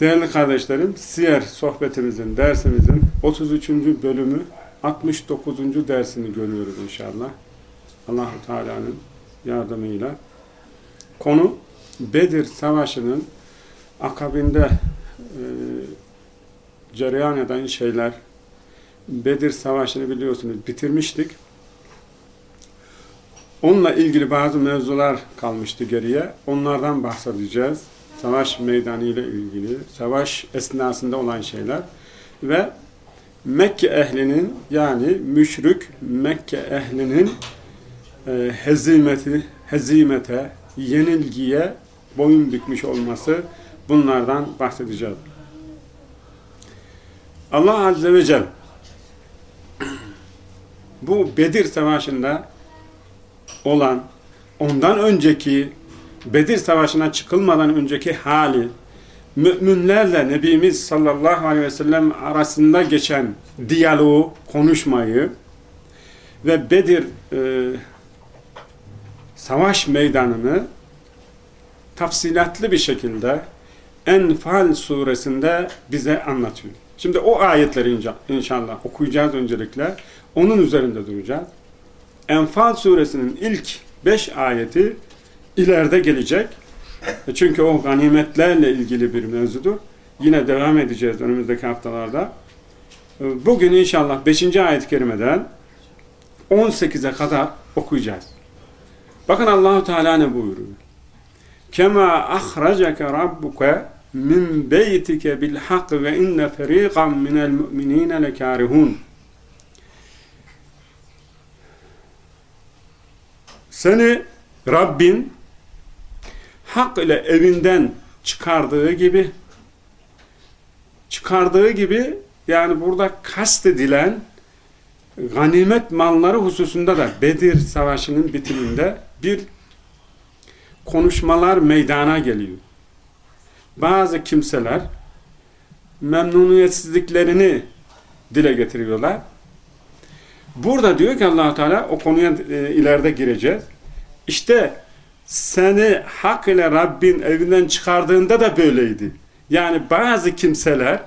Değerli kardeşlerim, Siyer sohbetimizin, dersimizin 33. bölümü 69. dersini görüyoruz inşallah. Allahu Teala'nın yardımıyla. Konu Bedir Savaşı'nın akabinde e, cereyan eden şeyler. Bedir Savaşı'nı biliyorsunuz bitirmiştik. Onunla ilgili bazı mevzular kalmıştı geriye. Onlardan bahsedeceğiz savaş meydanı ile ilgili, savaş esnasında olan şeyler ve Mekke ehlinin yani müşrik Mekke ehlinin e, hezimeti, hezimete, yenilgiye boyun bükmüş olması bunlardan bahsedeceğiz. Allah Azze ve Celle bu Bedir Savaşı'nda olan ondan önceki Bedir Savaşı'na çıkılmadan önceki hali, müminlerle Nebimiz sallallahu aleyhi ve sellem arasında geçen diyaloğu, konuşmayı ve Bedir e, savaş meydanını tafsilatlı bir şekilde Enfal suresinde bize anlatıyor. Şimdi o ayetleri inşallah okuyacağız öncelikle. Onun üzerinde duracağız. Enfal suresinin ilk beş ayeti ileride gelecek. Çünkü o ganimetlerle ilgili bir mevzudur. Yine devam edeceğiz önümüzdeki haftalarda. Bugün inşallah 5. ayet-i kerimeden 18'e kadar okuyacağız. Bakın Allahu Teala ne buyuruyor? Kema ahraceke rabbuke min beytike bil hak ve inne feriqan minel mu'minine lekarihun. Seni Rabbin hak ile evinden çıkardığı gibi çıkardığı gibi yani burada kastedilen ganimet malları hususunda da Bedir Savaşı'nın bitiminde bir konuşmalar meydana geliyor. Bazı kimseler memnuniyetsizliklerini dile getiriyorlar. Burada diyor ki allah Teala o konuya e, ileride gireceğiz. İşte seni hak ile Rabbin evinden çıkardığında da böyleydi. Yani bazı kimseler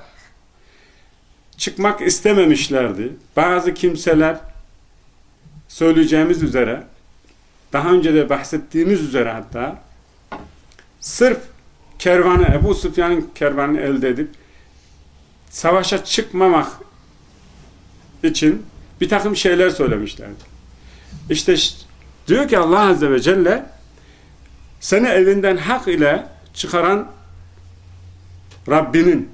çıkmak istememişlerdi. Bazı kimseler söyleyeceğimiz üzere daha önce de bahsettiğimiz üzere hatta sırf kervanı Ebu Süfyan'ın kervanını elde edip savaşa çıkmamak için bir takım şeyler söylemişlerdi. İşte diyor ki Allah Azze ve Celle seni evinden hak ile çıkaran Rabbinin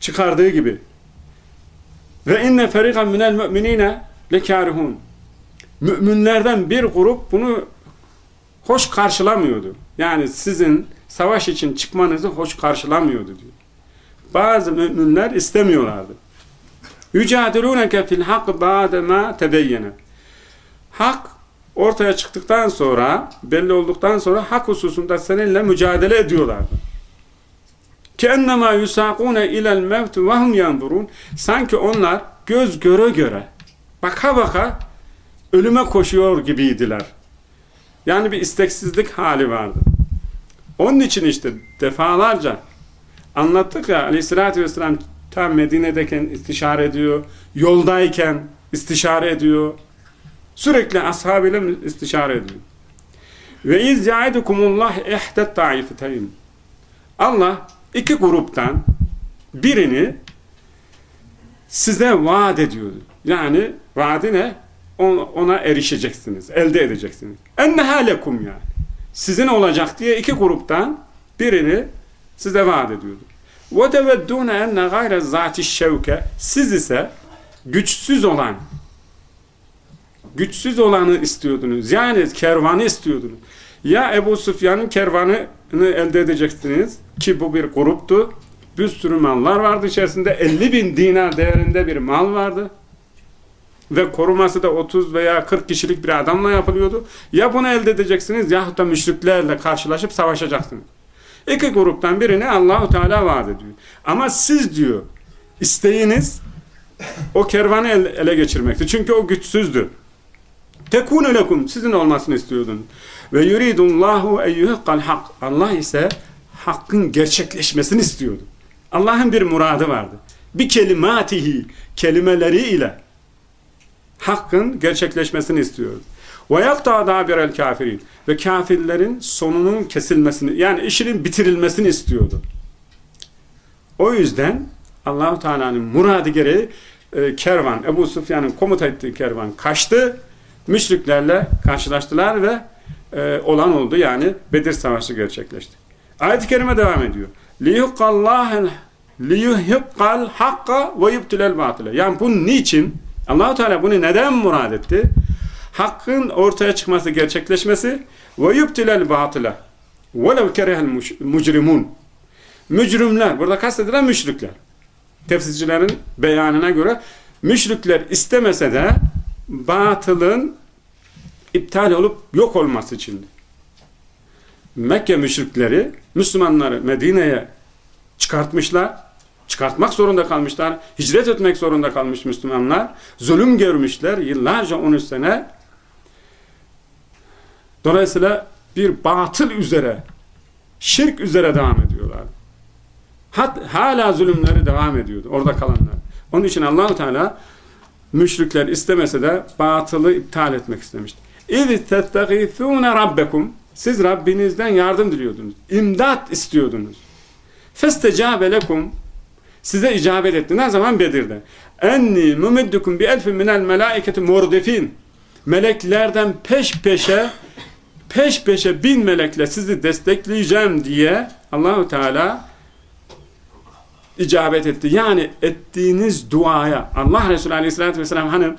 çıkardığı gibi ve inne feriqan minel müminine lekarihun müminlerden bir grup bunu hoş karşılamıyordu. Yani sizin savaş için çıkmanızı hoş karşılamıyordu diyor. Bazı müminler istemiyorlardı. Yücadilûneke fil hak ba'de ma tebeyyene. Hak ortaya çıktıktan sonra, belli olduktan sonra hak hususunda seninle mücadele ediyorlardı. Yusakune ilel mevt ve hum yanzurun. Sanki onlar göz göre göre, baka baka ölüme koşuyor gibiydiler. Yani bir isteksizlik hali vardı. Onun için işte defalarca anlattık ya aleyhissalatü vesselam tam Medine'deyken istişare ediyor, yoldayken istişare ediyor, sürekli ashabıyla istişare ediyor. Ve iz yaidukumullah ihdet taifeteyn. Allah iki gruptan birini size vaat ediyordu. Yani vaadi ne? Ona erişeceksiniz, elde edeceksiniz. Enneha lekum yani. Sizin olacak diye iki gruptan birini size vaat ediyordu. وَتَوَدُّونَ اَنَّ غَيْرَ ذَاتِ الشَّوْكَ Siz ise güçsüz olan, güçsüz olanı istiyordunuz. Yani kervanı istiyordunuz. Ya Ebu Sufyan'ın kervanını elde edeceksiniz ki bu bir gruptu. Bir sürü mallar vardı içerisinde. 50 bin dinar değerinde bir mal vardı. Ve koruması da 30 veya 40 kişilik bir adamla yapılıyordu. Ya bunu elde edeceksiniz yahut da müşriklerle karşılaşıp savaşacaksınız. İki gruptan birini Allahu Teala vaat ediyor. Ama siz diyor isteğiniz o kervanı ele geçirmekti. Çünkü o güçsüzdü. Tekunu lekum sizin olmasını istiyordun. Ve yuridullahu eyyuhikkal hak. Allah ise hakkın gerçekleşmesini istiyordu. Allah'ın bir muradı vardı. Bir kelimatihi kelimeleriyle hakkın gerçekleşmesini istiyordu. Ve yakta dabirel kafirin ve kafirlerin sonunun kesilmesini yani işinin bitirilmesini istiyordu. O yüzden Allahu Teala'nın muradı gereği e, kervan Ebu Sufyan'ın komuta ettiği kervan kaçtı. Müşriklerle karşılaştılar ve e, olan oldu yani Bedir Savaşı gerçekleşti. Ayet-i kerime devam ediyor. liyuhqal liyuhiqqal hakka ve yubtilel. Yani bu niçin? Allahu Teala bunu neden murad etti? Hakkın ortaya çıkması, gerçekleşmesi ve yubtilel batile. Velev kerehel mucrimun. Mücrimler, burada kastedilen müşrikler. Tefsircilerin beyanına göre müşrikler istemese de batılın iptal olup yok olması için. Mekke müşrikleri Müslümanları Medine'ye çıkartmışlar. Çıkartmak zorunda kalmışlar. Hicret etmek zorunda kalmış Müslümanlar. Zulüm görmüşler. Yıllarca 13 sene. Dolayısıyla bir batıl üzere, şirk üzere devam ediyorlar. Hat, hala zulümleri devam ediyordu. Orada kalanlar. Onun için Allahu Teala müşrikler istemese de batılı iptal etmek istemişti. اِذْ تَتَّغِثُونَ رَبَّكُمْ Siz Rabbinizden yardım diliyordunuz. İmdat istiyordunuz. فَاسْتَجَابَ لَكُمْ Size icabet etti. Ne zaman? Bedir'de. اَنِّي مُمِدُّكُمْ بِاَلْفٍ مِنَ الْمَلَائِكَةِ مُرْدِفِينَ Meleklerden peş peşe peş peşe bin melekle sizi destekleyeceğim diye Allahu Teala icabet etti. Yani ettiğiniz duaya Allah Resulü Aleyhisselatü Vesselam hani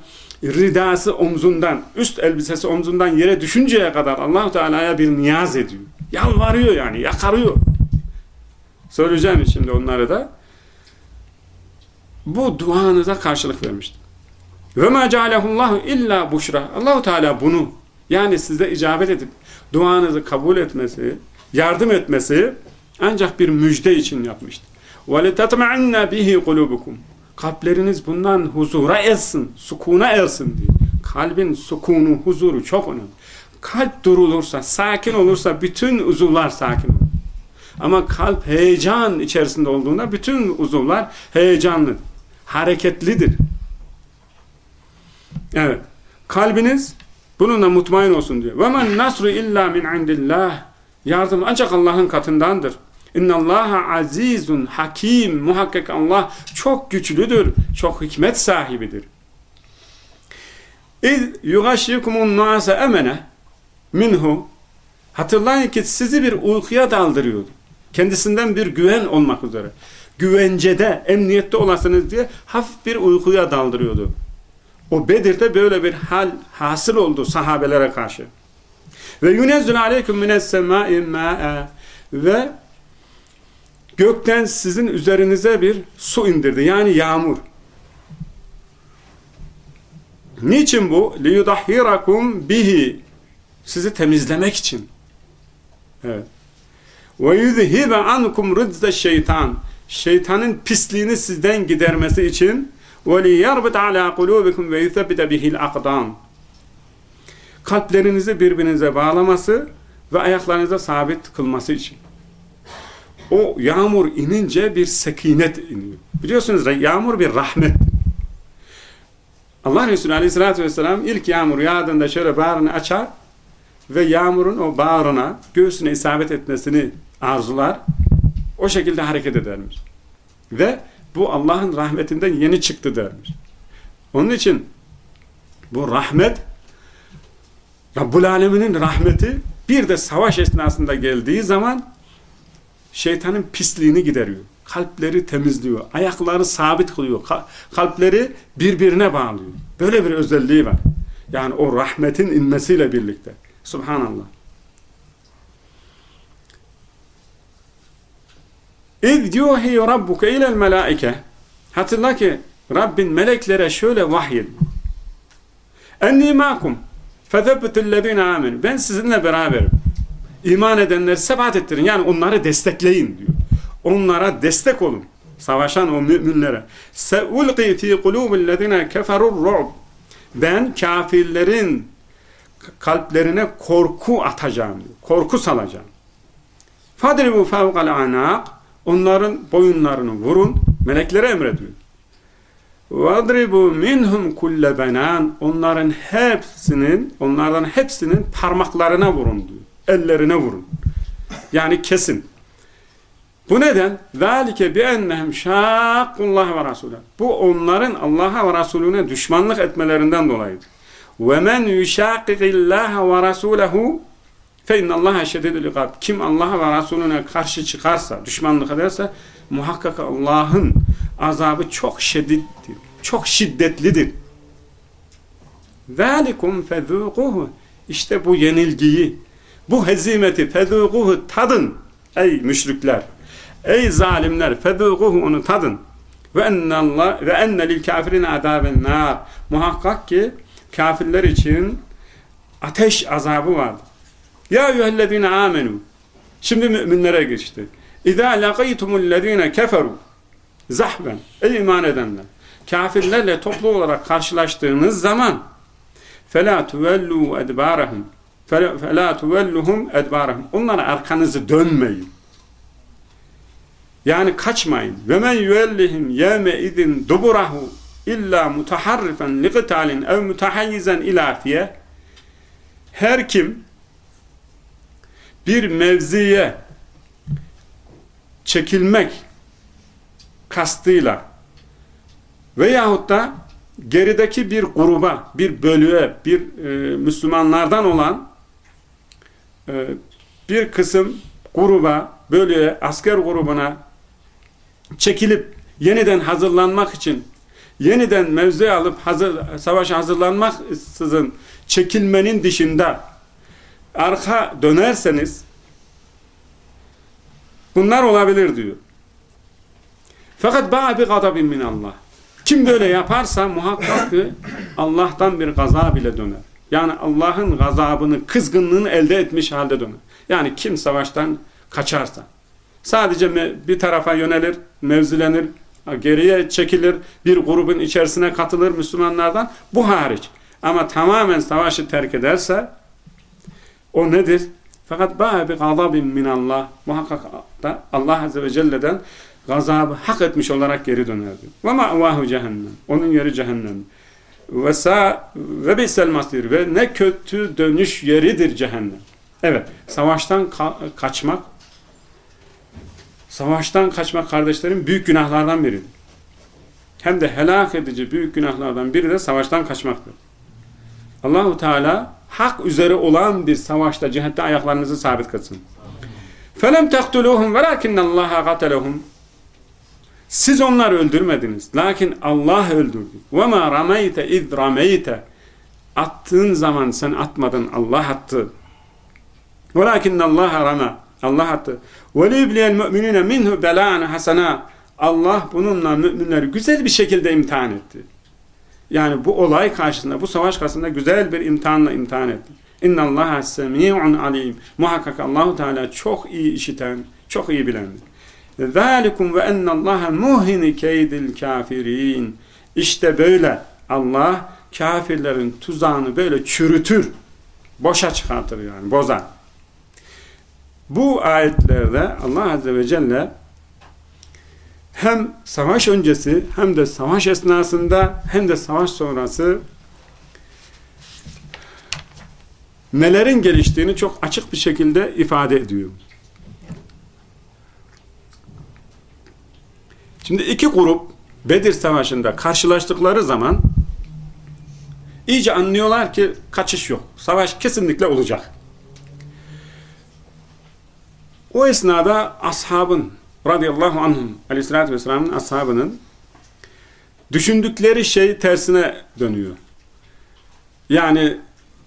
ridası omzundan, üst elbisesi omzundan yere düşünceye kadar Allahu Teala'ya bir niyaz ediyor. Yalvarıyor yani, yakarıyor. Söyleyeceğim şimdi onları da. Bu duanıza karşılık vermiştir. Ve ma cealehullahu illa buşra. Allahu Teala bunu yani size icabet edip duanızı kabul etmesi, yardım etmesi ancak bir müjde için yapmıştır. وَلِتَطْمَعِنَّ bihi قُلُوبُكُمْ Kalpleriniz bundan huzura ersin, sukuna ersin diye. Kalbin sukunu, huzuru çok önemli. Kalp durulursa, sakin olursa bütün uzuvlar sakin olur. Ama kalp heyecan içerisinde olduğunda bütün uzuvlar heyecanlı, hareketlidir. Evet. Kalbiniz bununla mutmain olsun diyor. وَمَنْ nasru illa min indillah Yardım ancak Allah'ın katındandır. İnnallaha azizun hakim. Muhakkak Allah çok güçlüdür, çok hikmet sahibidir. İz yugaşyikumun nuase emene minhu Hatırlayın ki sizi bir uykuya daldırıyordu. Kendisinden bir güven olmak üzere. Güvencede, emniyette olasınız diye hafif bir uykuya daldırıyordu. O Bedir'de böyle bir hal hasıl oldu sahabelere karşı. Ve yunezzül aleyküm mines semâi ve gökten sizin üzerinize bir su indirdi. Yani yağmur. Niçin bu? لِيُدَحِّرَكُمْ bihi Sizi temizlemek için. Evet. Ve yuzhibe ankum rizze şeytan. Şeytanın pisliğini sizden gidermesi için ve li yerbit ala kulubikum ve yuthebbite bihil akdam. Kalplerinizi birbirinize bağlaması ve ayaklarınıza sabit kılması için. O yağmur inince bir sekinet iniyor. Biliyorsunuz yağmur bir rahmet. Allah Resulü Aleyhisselatü Vesselam ilk yağmur yağdığında şöyle bağrını açar ve yağmurun o bağrına, göğsüne isabet etmesini arzular. O şekilde hareket edermiş. Ve bu Allah'ın rahmetinden yeni çıktı dermiş. Onun için bu rahmet Rabbul Alemin'in rahmeti bir de savaş esnasında geldiği zaman şeytanın pisliğini gideriyor. Kalpleri temizliyor. Ayakları sabit kılıyor. Kalpleri birbirine bağlıyor. Böyle bir özelliği var. Yani o rahmetin inmesiyle birlikte. Subhanallah. İz yuhi rabbuke ilel melaike Hatırla ki Rabbin meleklere şöyle vahyed. Enni makum fezebbetullezine amin. Ben sizinle beraberim. İman edenleri sebat ettirin. Yani onları destekleyin diyor. Onlara destek olun. Savaşan o müminlere. Seulqi fi kulubillezine keferur ru'b. Ben kafirlerin kalplerine korku atacağım diyor. Korku salacağım. Fadribu fevkal anak. Onların boyunlarını vurun. Meleklere emrediyor. Vadribu minhum kulle benan onların hepsinin onlardan hepsinin parmaklarına vurun diyor Ellerine vurun. Yani kesin. Bu neden? ذَٰلِكَ بِاَنَّهُمْ شَاقُ اللّٰهَ وَرَسُولَهُ Bu onların Allah'a ve Resulüne düşmanlık etmelerinden dolayıdır. وَمَنْ يُشَاقِقِ اللّٰهَ وَرَسُولَهُ فَاِنَّ اللّٰهَ شَدِدُ الْاِقَابِ Kim Allah'a ve Resulüne karşı çıkarsa, düşmanlık ederse muhakkak Allah'ın azabı çok şiddetlidir. Çok şiddetlidir. ذَٰلِكُمْ فَذُوقُهُ İşte bu yenilgiyi, bu hezimeti fedûguhu tadın ey müşrikler. Ey zalimler fedûguhu onu tadın. Ve ennallah ve enne lil kafirin azaben nar. Muhakkak ki kafirler için ateş azabı vardır. Ya eyyühellezine amenu. Şimdi müminlere geçti. İza laqaytumullezine keferu zahben. Ey iman edenler. Kafirlerle toplu olarak karşılaştığınız zaman fela tuvellu edbarahum فَلَا تُوَلُّهُمْ اَدْبَارَهُمْ Onlara arkanızı dönmeyin. Yani kaçmayın. وَمَنْ يُوَلِّهِمْ يَوْمَ اِذٍ دُبُرَهُ illa mutaharrifen liqitalin ev mutahayyizen ilafiye her kim bir mevziye çekilmek kastıyla veyahut da gerideki bir gruba, bir bölüğe, bir e, Müslümanlardan olan e, bir kısım gruba, bölüğe, asker grubuna çekilip yeniden hazırlanmak için yeniden mevzi alıp hazır, savaşa hazırlanmaksızın çekilmenin dışında arka dönerseniz bunlar olabilir diyor. Fakat ba'a bi gadabin min Allah. Kim böyle yaparsa muhakkak ki Allah'tan bir gazab ile döner. Yani Allah'ın gazabını, kızgınlığını elde etmiş halde döner. Yani kim savaştan kaçarsa. Sadece bir tarafa yönelir, mevzilenir, geriye çekilir, bir grubun içerisine katılır Müslümanlardan. Bu hariç. Ama tamamen savaşı terk ederse o nedir? Fakat ba'a bi gazabin min Allah. Muhakkak da Allah Azze ve Celle'den gazabı hak etmiş olarak geri dönerdi. Ve ma'vahu cehennem. Onun yeri cehennem Ve sa ve bisel masir ve ne kötü dönüş yeridir cehennem. Evet, savaştan ka kaçmak savaştan kaçmak kardeşlerim büyük günahlardan biridir. Hem de helak edici büyük günahlardan biri de savaştan kaçmaktır. Allahu Teala hak üzere olan bir savaşta cihette ayaklarınızı sabit kılsın. فَلَمْ تَقْتُلُوهُمْ وَلَاكِنَّ اللّٰهَ قَتَلَهُمْ siz onları öldürmediniz. Lakin Allah öldürdü. وَمَا رَمَيْتَ اِذْ رَمَيْتَ Attığın zaman sen atmadın. Allah attı. وَلَاكِنَّ اللّٰهَ رَمَى Allah attı. وَلِيُبْلِيَ الْمُؤْمِنِينَ مِنْهُ بَلَاءً حَسَنًا Allah bununla müminleri güzel bir şekilde imtihan etti. Yani bu olay karşısında, bu savaş karşısında güzel bir imtihanla imtihan etti. İnna Allah semi'un alim. Muhakkak Allahu Teala çok iyi işiten, çok iyi bilendir. Ve enne Allah muhini keydil kafirin. İşte böyle Allah kafirlerin tuzağını böyle çürütür. Boşa çıkartır yani, bozar. Bu ayetlerde Allah Azze ve Celle hem savaş öncesi hem de savaş esnasında hem de savaş sonrası nelerin geliştiğini çok açık bir şekilde ifade ediyor. Şimdi iki grup Bedir Savaşı'nda karşılaştıkları zaman iyice anlıyorlar ki kaçış yok. Savaş kesinlikle olacak. O esnada ashabın radıyallahu anhum aleyhissalatü vesselamın ashabının düşündükleri şey tersine dönüyor. Yani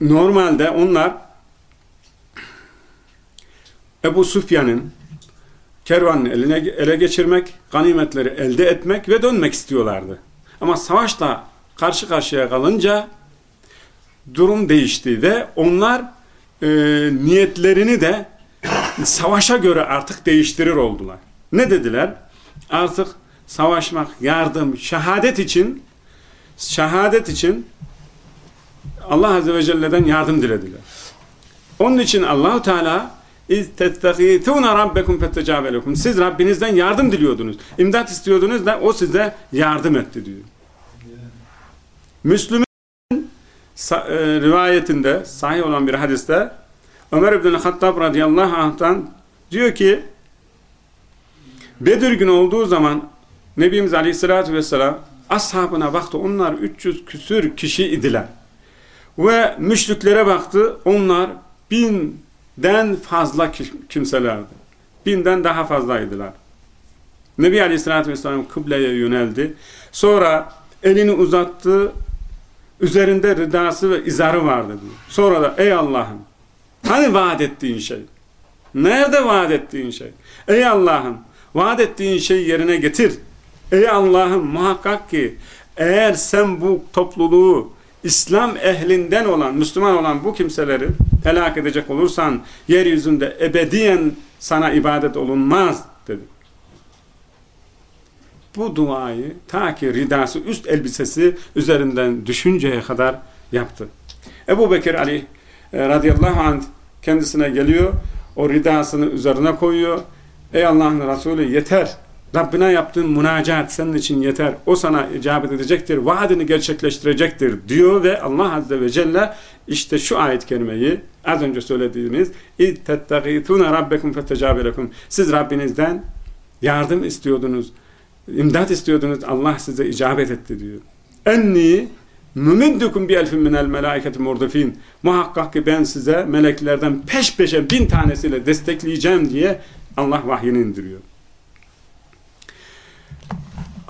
normalde onlar Ebu Sufyan'ın kervanını eline, ele geçirmek, ganimetleri elde etmek ve dönmek istiyorlardı. Ama savaşla karşı karşıya kalınca durum değişti ve onlar e, niyetlerini de savaşa göre artık değiştirir oldular. Ne dediler? Artık savaşmak, yardım, şehadet için şehadet için Allah Azze ve Celle'den yardım dilediler. Onun için Allahu Teala İz tettegîtûne rabbekum fettecâbe Siz Rabbinizden yardım diliyordunuz. İmdat istiyordunuz da o size yardım etti diyor. Müslüm'ün e, rivayetinde sahih olan bir hadiste Ömer İbn-i Hattab radıyallahu anh'tan diyor ki Bedir günü olduğu zaman Nebimiz aleyhissalatü vesselam ashabına baktı. Onlar 300 küsür kişi idiler. Ve müşriklere baktı. Onlar binden fazla kimselerdi. Binden daha fazlaydılar. Nebi aleyhissalatü vesselam kıbleye yöneldi. Sonra elini uzattı. Üzerinde ridası ve izarı vardı diyor. Sonra da ey Allah'ım hani vaat ettiğin şey? Nerede vaat ettiğin şey? Ey Allah'ım vaat ettiğin şeyi yerine getir. Ey Allah'ım muhakkak ki eğer sen bu topluluğu İslam ehlinden olan, Müslüman olan bu kimseleri helak edecek olursan yeryüzünde ebediyen sana ibadet olunmaz dedi. Bu duayı ta ki ridası üst elbisesi üzerinden düşünceye kadar yaptı. Ebu Bekir Ali e, radıyallahu anh kendisine geliyor, o ridasını üzerine koyuyor. Ey Allah'ın Resulü yeter Rabbine yaptığın münacat senin için yeter. O sana icabet edecektir. Vaadini gerçekleştirecektir diyor ve Allah Azze ve Celle işte şu ayet-i kerimeyi az önce söylediğimiz اِتَّتَّغِيتُونَ رَبَّكُمْ فَتَّجَابَ Siz Rabbinizden yardım istiyordunuz, imdat istiyordunuz. Allah size icabet etti diyor. Enni mümiddukum bi elfin minel melaiketi murdifin. Muhakkak ki ben size meleklerden peş peşe bin tanesiyle destekleyeceğim diye Allah vahyini indiriyor.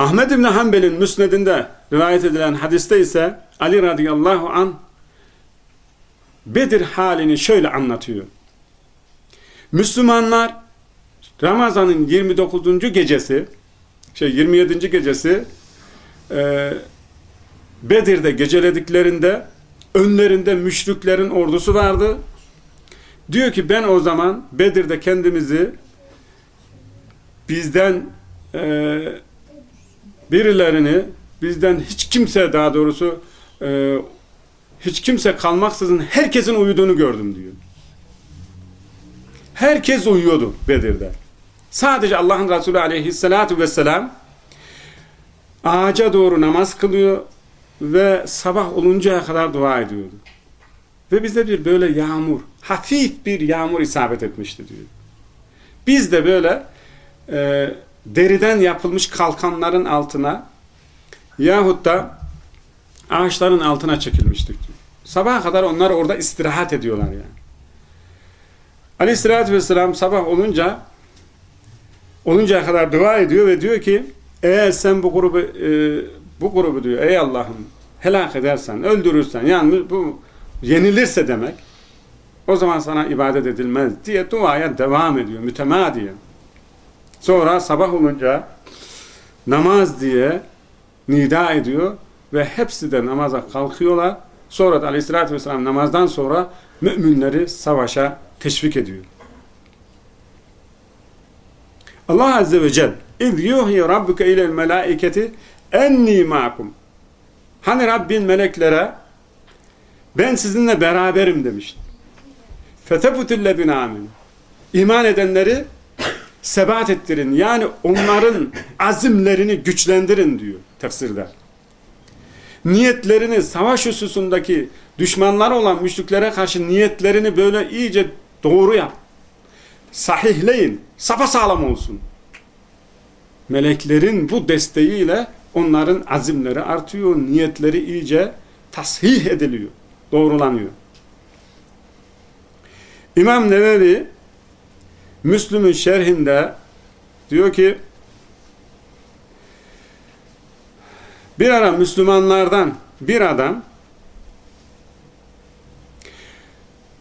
Ahmed İbni Hanbel'in müsnedinde rivayet edilen hadiste ise Ali radıyallahu an Bedir halini şöyle anlatıyor. Müslümanlar Ramazan'ın 29. gecesi şey 27. gecesi e, Bedir'de gecelediklerinde önlerinde müşriklerin ordusu vardı. Diyor ki ben o zaman Bedir'de kendimizi bizden e, birilerini bizden hiç kimse daha doğrusu e, hiç kimse kalmaksızın herkesin uyuduğunu gördüm diyor. Herkes uyuyordu Bedir'de. Sadece Allah'ın Resulü aleyhissalatu vesselam ağaca doğru namaz kılıyor ve sabah oluncaya kadar dua ediyordu. Ve bizde bir böyle yağmur, hafif bir yağmur isabet etmişti diyor. Biz de böyle e, deriden yapılmış kalkanların altına yahut da ağaçların altına çekilmiştik. Sabaha kadar onlar orada istirahat ediyorlar yani. Aleyhissalatü vesselam sabah olunca oluncaya kadar dua ediyor ve diyor ki eğer sen bu grubu e, bu grubu diyor ey Allah'ım helak edersen, öldürürsen yani bu yenilirse demek o zaman sana ibadet edilmez diye duaya devam ediyor mütemadiyen. Sonra sabah olunca namaz diye nida ediyor ve hepsi de namaza kalkıyorlar. Sonra da aleyhissalatü vesselam namazdan sonra müminleri savaşa teşvik ediyor. Allah Azze ve Celle اِذْ يُوْهِي رَبُّكَ اِلَى الْمَلَائِكَةِ اَنِّي مَعْكُمْ Hani Rabbin meleklere ben sizinle beraberim demişti. فَتَبُتُ الَّذِينَ آمِنُوا İman edenleri sebat ettirin. Yani onların azimlerini güçlendirin diyor tefsirde. Niyetlerini savaş hususundaki düşmanlar olan müşriklere karşı niyetlerini böyle iyice doğru yap. Sahihleyin. Sapasağlam olsun. Meleklerin bu desteğiyle onların azimleri artıyor. Niyetleri iyice tasih ediliyor. Doğrulanıyor. İmam Nevevi Müslüm'ün şerhinde diyor ki bir ara Müslümanlardan bir adam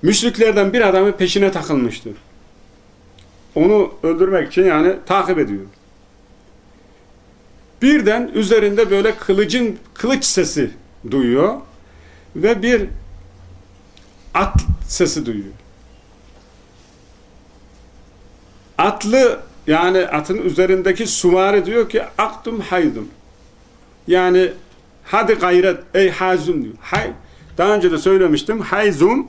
müşriklerden bir adamın peşine takılmıştı. Onu öldürmek için yani takip ediyor. Birden üzerinde böyle kılıcın kılıç sesi duyuyor ve bir at sesi duyuyor. Atlı yani atın üzerindeki suvari diyor ki aktum haydum. Yani hadi gayret ey hazum diyor. Hay, daha önce de söylemiştim. Hayzum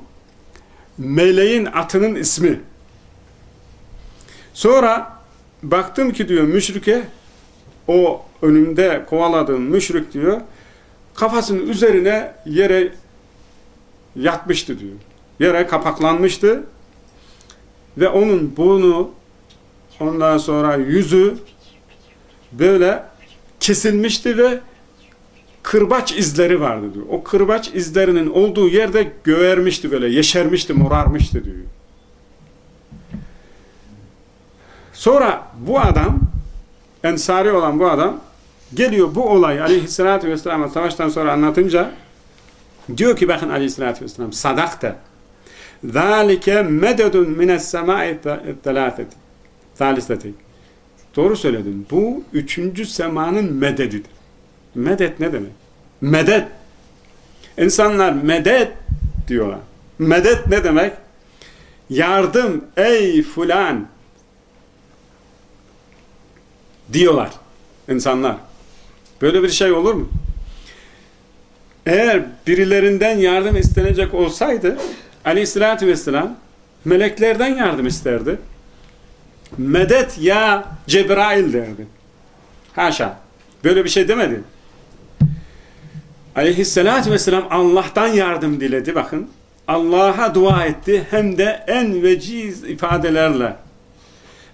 meleğin atının ismi. Sonra baktım ki diyor müşrike o önümde kovaladığım müşrik diyor kafasının üzerine yere yatmıştı diyor. Yere kapaklanmıştı ve onun burnu ondan sonra yüzü böyle kesilmişti ve kırbaç izleri vardı diyor. O kırbaç izlerinin olduğu yerde göğermişti böyle, yeşermişti, morarmıştı diyor. Sonra bu adam, ensari olan bu adam, geliyor bu olay aleyhissalatü vesselam'a savaştan sonra anlatınca, diyor ki bakın aleyhissalatü vesselam, sadakta, ذَٰلِكَ مَدَدٌ مِنَ السَّمَاءِ الثَّلَاثَةِ Thalisleti. Doğru söyledin. Bu üçüncü semanın mededidir. Medet ne demek? Medet. İnsanlar medet diyorlar. Medet ne demek? Yardım ey fulan diyorlar insanlar. Böyle bir şey olur mu? Eğer birilerinden yardım istenecek olsaydı aleyhissalatü vesselam meleklerden yardım isterdi. Medet ya Cebrail derdi. Haşa. Böyle bir şey demedi. Aleyhissalatü vesselam Allah'tan yardım diledi bakın. Allah'a dua etti hem de en veciz ifadelerle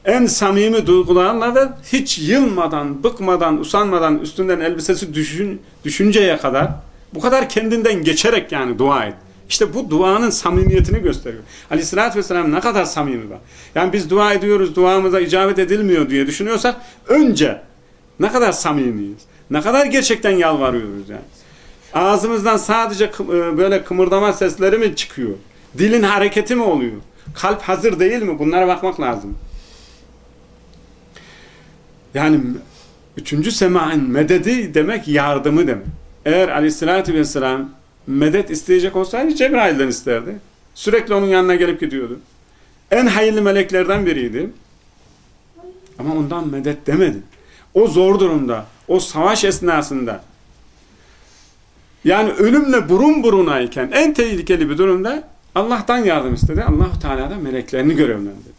en samimi duygularla ve hiç yılmadan, bıkmadan, usanmadan üstünden elbisesi düşün, düşünceye kadar bu kadar kendinden geçerek yani dua et. İşte bu duanın samimiyetini gösteriyor. Aleyhissalatü vesselam ne kadar samimi var. Yani biz dua ediyoruz, duamıza icabet edilmiyor diye düşünüyorsak önce ne kadar samimiyiz. Ne kadar gerçekten yalvarıyoruz yani. Ağzımızdan sadece böyle kımırdama sesleri mi çıkıyor? Dilin hareketi mi oluyor? Kalp hazır değil mi? Bunlara bakmak lazım. Yani üçüncü semanın mededi demek yardımı demek. Eğer aleyhissalatü vesselam medet isteyecek olsaydı Cebrail'den isterdi. Sürekli onun yanına gelip gidiyordu. En hayırlı meleklerden biriydi. Ama ondan medet demedi. O zor durumda, o savaş esnasında yani ölümle burun burunayken en tehlikeli bir durumda Allah'tan yardım istedi. allah Teala da meleklerini görevlendirdi.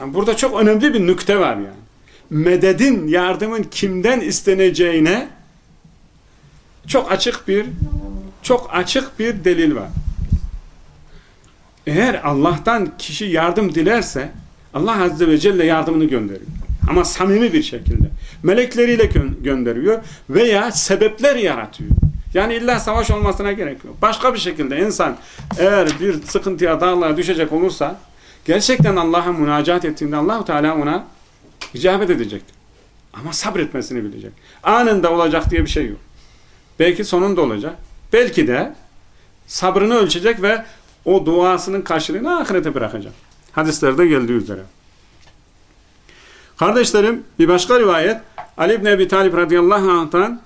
Yani burada çok önemli bir nükte var yani. Mededin, yardımın kimden isteneceğine çok açık bir çok açık bir delil var. Eğer Allah'tan kişi yardım dilerse Allah Azze ve Celle yardımını gönderiyor. Ama samimi bir şekilde. Melekleriyle gö gönderiyor veya sebepler yaratıyor. Yani illa savaş olmasına gerek yok. Başka bir şekilde insan eğer bir sıkıntıya dağlığa düşecek olursa gerçekten Allah'a münacat ettiğinde Allahu Teala ona icabet edecek. Ama sabretmesini bilecek. Anında olacak diye bir şey yok. Belki sonunda olacak. Belki de sabrını ölçecek ve o duasının karşılığını ahirete bırakacak. Hadislerde geldiği üzere. Kardeşlerim bir başka rivayet Ali İbni Ebi Talib radıyallahu anh'tan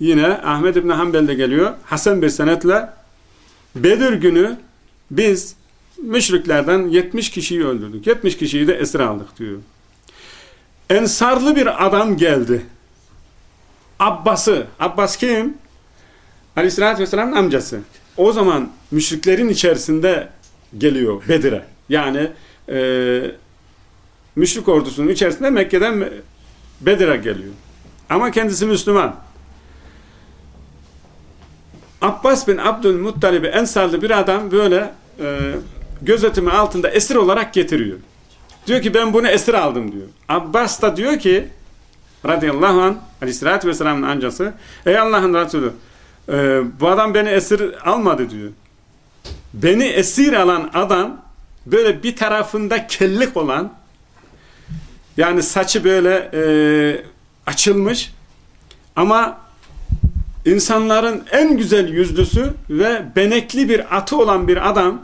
yine Ahmet İbni Hanbel'de geliyor. Hasan bir senetle Bedir günü biz müşriklerden 70 kişiyi öldürdük. 70 kişiyi de esir aldık diyor. Ensarlı bir adam geldi. Abbas'ı. Abbas kim? Aleyhisselatü Vesselam'ın amcası. O zaman müşriklerin içerisinde geliyor Bedir'e. Yani e, müşrik ordusunun içerisinde Mekke'den Bedir'e geliyor. Ama kendisi Müslüman. Abbas bin Abdülmuttalib'i ensarlı bir adam böyle e, gözetimi altında esir olarak getiriyor. Diyor ki ben bunu esir aldım diyor. Abbas da diyor ki radıyallahu anh aleyhissalatü vesselamın ancası ey Allah'ın Resulü e, bu adam beni esir almadı diyor. Beni esir alan adam böyle bir tarafında kellik olan yani saçı böyle e, açılmış ama insanların en güzel yüzlüsü ve benekli bir atı olan bir adam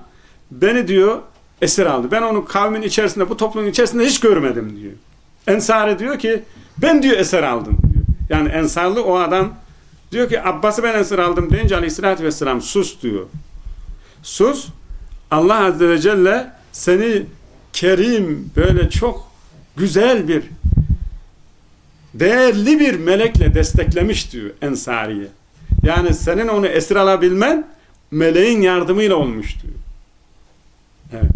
beni diyor esir aldı. Ben onu kavmin içerisinde, bu toplumun içerisinde hiç görmedim diyor. Ensari diyor ki ben diyor esir aldım diyor. Yani ensarlı o adam diyor ki Abbas'ı ben esir aldım deyince aleyhissalatü vesselam sus diyor. Sus. Allah Azze ve Celle seni kerim böyle çok güzel bir değerli bir melekle desteklemiş diyor Ensari'ye. Yani senin onu esir alabilmen meleğin yardımıyla olmuş diyor. Evet.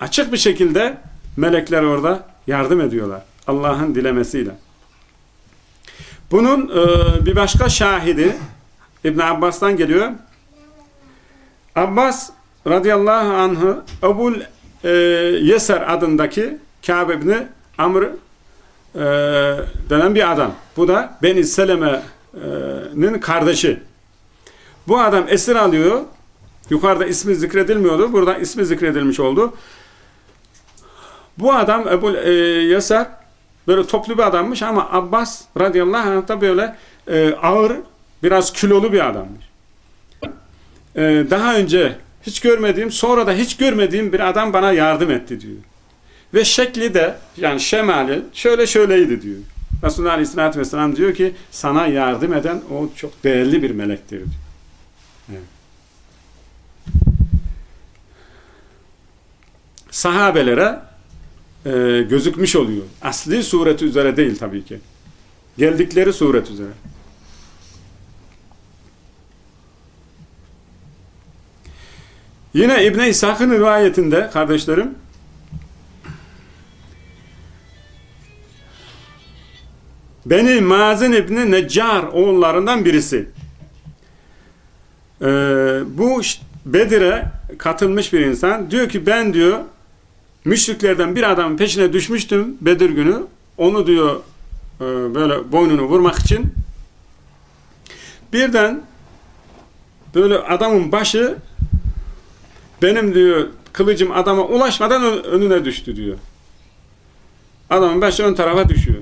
Açık bir şekilde melekler orada yardım ediyorlar. Allah'ın dilemesiyle. Bunun e, bir başka şahidi İbn Abbas'tan geliyor. Abbas radıyallahu anh'ı Ebul e, Yeser adındaki Kâb ibn Amr e, denen bir adam. Bu da Beni Seleme'nin kardeşi. Bu adam esir alıyor. Yukarıda ismi zikredilmiyordu. Burada ismi zikredilmiş oldu. Bu adam Ebu e, Yeser böyle toplu bir adammış ama Abbas radıyallahu anh da böyle e, ağır, biraz kilolu bir adammış. E, daha önce hiç görmediğim, sonra da hiç görmediğim bir adam bana yardım etti diyor. Ve şekli de yani şemali şöyle şöyleydi diyor. Resulullah Aleyhisselatü Vesselam diyor ki sana yardım eden o çok değerli bir melektir diyor. Evet. Sahabelere e, gözükmüş oluyor. Asli sureti üzere değil tabii ki. Geldikleri suret üzere. Yine İbn-i İshak'ın rivayetinde kardeşlerim Beni Mazin İbni Neccar oğullarından birisi. Ee, bu Bedir'e katılmış bir insan. Diyor ki ben diyor müşriklerden bir adamın peşine düşmüştüm Bedir günü. Onu diyor e, böyle boynunu vurmak için. Birden böyle adamın başı benim diyor kılıcım adama ulaşmadan önüne düştü diyor. Adamın başı ön tarafa düşüyor.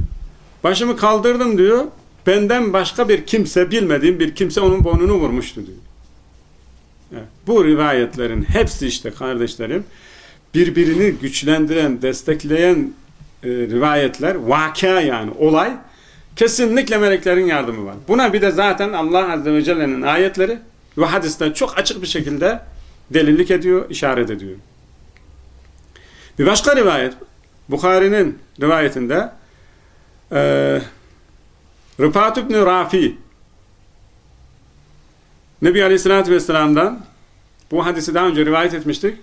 Başımı kaldırdım diyor. Benden başka bir kimse, bilmediğim bir kimse onun boynunu vurmuştu diyor. Bu rivayetlerin hepsi işte kardeşlerim birbirini güçlendiren, destekleyen e, rivayetler, vakia yani olay kesinlikle meleklerin yardımı var. Buna bir de zaten Allah Azze ve Celle'nin ayetleri ve hadisten çok açık bir şekilde delillik ediyor, işaret ediyor. Bir başka rivayet, Bukhari'nin rivayetinde e, Rıfat ibn Rafi Nebi Aleyhisselatü Vesselam'dan bu hadisi daha önce rivayet etmiştik.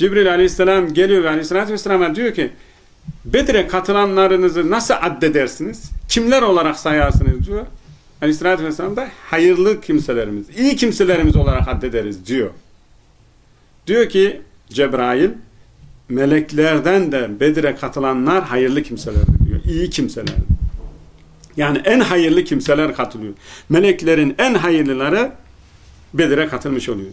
Cibril Aleyhisselam geliyor ve Aleyhisselatü Vesselam'a diyor ki Bedir'e katılanlarınızı nasıl addedersiniz? Kimler olarak sayarsınız diyor. Aleyhisselatü Vesselam da hayırlı kimselerimiz, iyi kimselerimiz olarak addederiz diyor. Diyor ki Cebrail meleklerden de Bedir'e katılanlar hayırlı kimseler diyor. İyi kimseler. Yani en hayırlı kimseler katılıyor. Meleklerin en hayırlıları Bedir'e katılmış oluyor.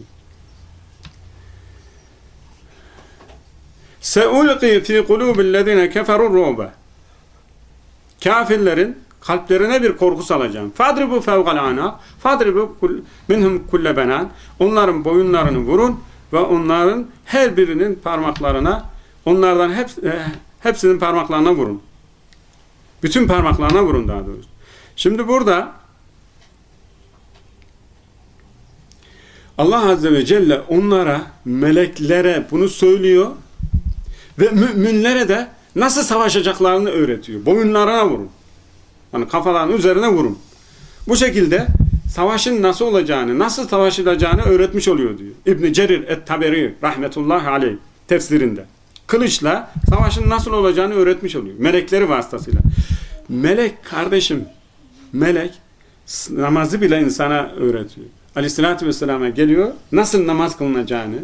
Seulqi fi kulubillezine keferur ruba. Kafirlerin kalplerine bir korku salacağım. Fadribu fevgal ana, fadribu minhum kulle benan. Onların boyunlarını vurun ve onların her birinin parmaklarına, onlardan hep, e, hepsinin parmaklarına vurun. Bütün parmaklarına vurun daha doğrusu. Şimdi burada Allah Azze ve Celle onlara, meleklere bunu söylüyor ve müminlere de nasıl savaşacaklarını öğretiyor. Boyunlarına vurun. Hani kafalarının üzerine vurun. Bu şekilde savaşın nasıl olacağını, nasıl savaşılacağını öğretmiş oluyor diyor. İbn Cerir et-Taberi rahmetullahi aleyh tefsirinde. Kılıçla savaşın nasıl olacağını öğretmiş oluyor. Melekleri vasıtasıyla. Melek kardeşim, melek namazı bile insana öğretiyor. Aleyhissalatü vesselam'a geliyor, nasıl namaz kılınacağını,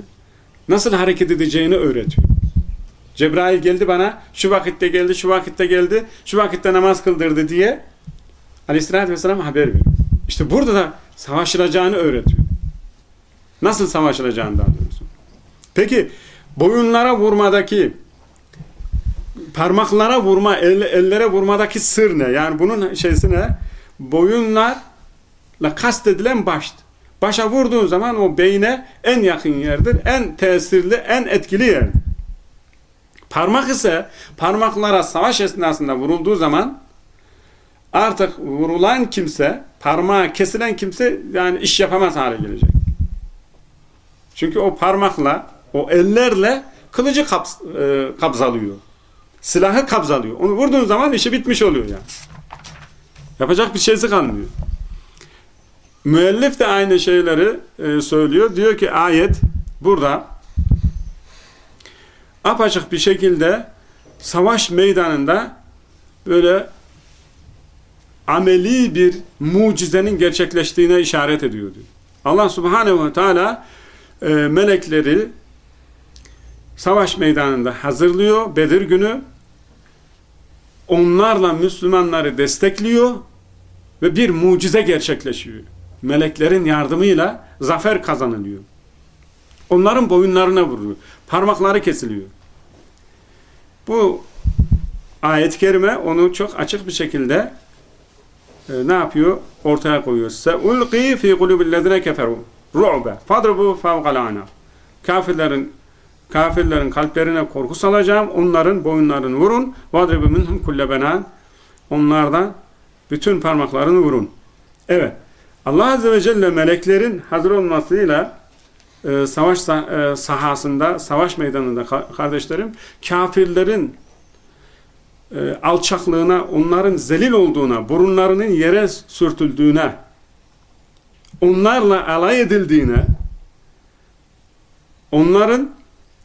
nasıl hareket edeceğini öğretiyor. Cebrail geldi bana, şu vakitte geldi, şu vakitte geldi, şu vakitte namaz kıldırdı diye Aleyhisselatü Vesselam haber veriyor. İşte burada da savaşılacağını öğretiyor. Nasıl savaşılacağını daha doğrusu. Peki boyunlara vurmadaki parmaklara vurma, el, ellere vurmadaki sır ne? Yani bunun şeysi ne? Boyunlarla kastedilen baştı. Başa vurduğun zaman o beyne en yakın yerdir, en tesirli, en etkili yerdir. Parmak ise parmaklara savaş esnasında vurulduğu zaman artık vurulan kimse, parmağı kesilen kimse yani iş yapamaz hale gelecek. Çünkü o parmakla, o ellerle kılıcı kabz, e, kabzalıyor. Silahı kabzalıyor. Onu vurduğun zaman işi bitmiş oluyor yani. Yapacak bir şeysi kalmıyor. Müellif de aynı şeyleri e, söylüyor. Diyor ki ayet burada apaçık bir şekilde savaş meydanında böyle ameli bir mucizenin gerçekleştiğine işaret ediyordu. Allah subhanehu ve teala e, melekleri savaş meydanında hazırlıyor Bedir günü. Onlarla Müslümanları destekliyor ve bir mucize gerçekleşiyor. Meleklerin yardımıyla zafer kazanılıyor. Onların boyunlarına vuruluyor. Parmakları kesiliyor. Bu ayet-i kerime onu çok açık bir şekilde e, ne yapıyor? Ortaya koyuyor. Seulqi fi kulubillezine keferu ru'be fadribu fevkal ana. Kafirlerin kafirlerin kalplerine korku salacağım. Onların boyunlarını vurun. Minhum kulle benan. Onlardan bütün parmaklarını vurun. Evet. Allah Azze ve Celle meleklerin hazır olmasıyla e, savaş e, sahasında, savaş meydanında kardeşlerim, kafirlerin e, alçaklığına, onların zelil olduğuna, burunlarının yere sürtüldüğüne, onlarla alay edildiğine, onların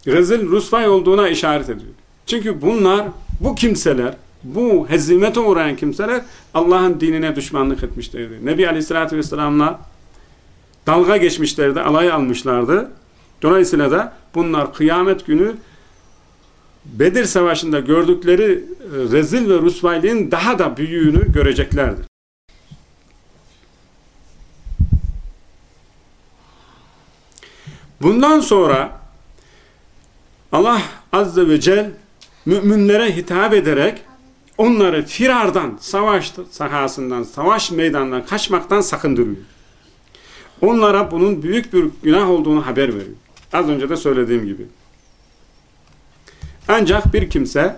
rezil rusvay olduğuna işaret ediyor. Çünkü bunlar, bu kimseler, bu hezimete uğrayan kimseler Allah'ın dinine düşmanlık etmişlerdi. Nebi Aleyhisselatü Vesselam'la dalga geçmişlerdi, alay almışlardı. Dolayısıyla da bunlar kıyamet günü Bedir Savaşı'nda gördükleri e, rezil ve rusvaylığın daha da büyüğünü göreceklerdir. Bundan sonra Allah Azze ve Celle müminlere hitap ederek onları firardan, savaş sahasından, savaş meydanından kaçmaktan sakındırıyor. Onlara bunun büyük bir günah olduğunu haber veriyor. Az önce de söylediğim gibi. Ancak bir kimse